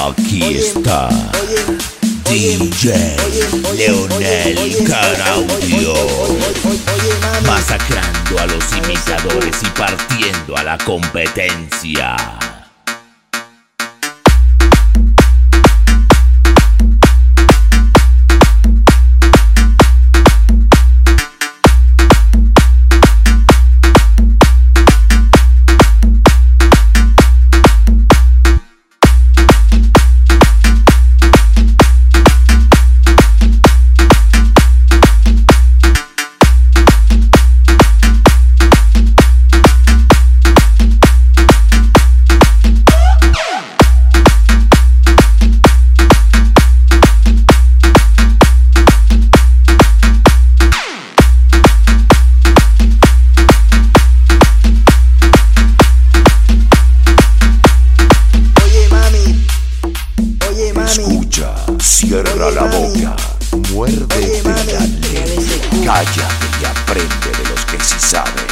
Aquí Oye, está oye, DJ oye, Leonel Caraudio. Masacrando a los imitadores y partiendo a la competencia. Escucha, cierra la boca, muerde. Cállate y aprende de los que sí saben.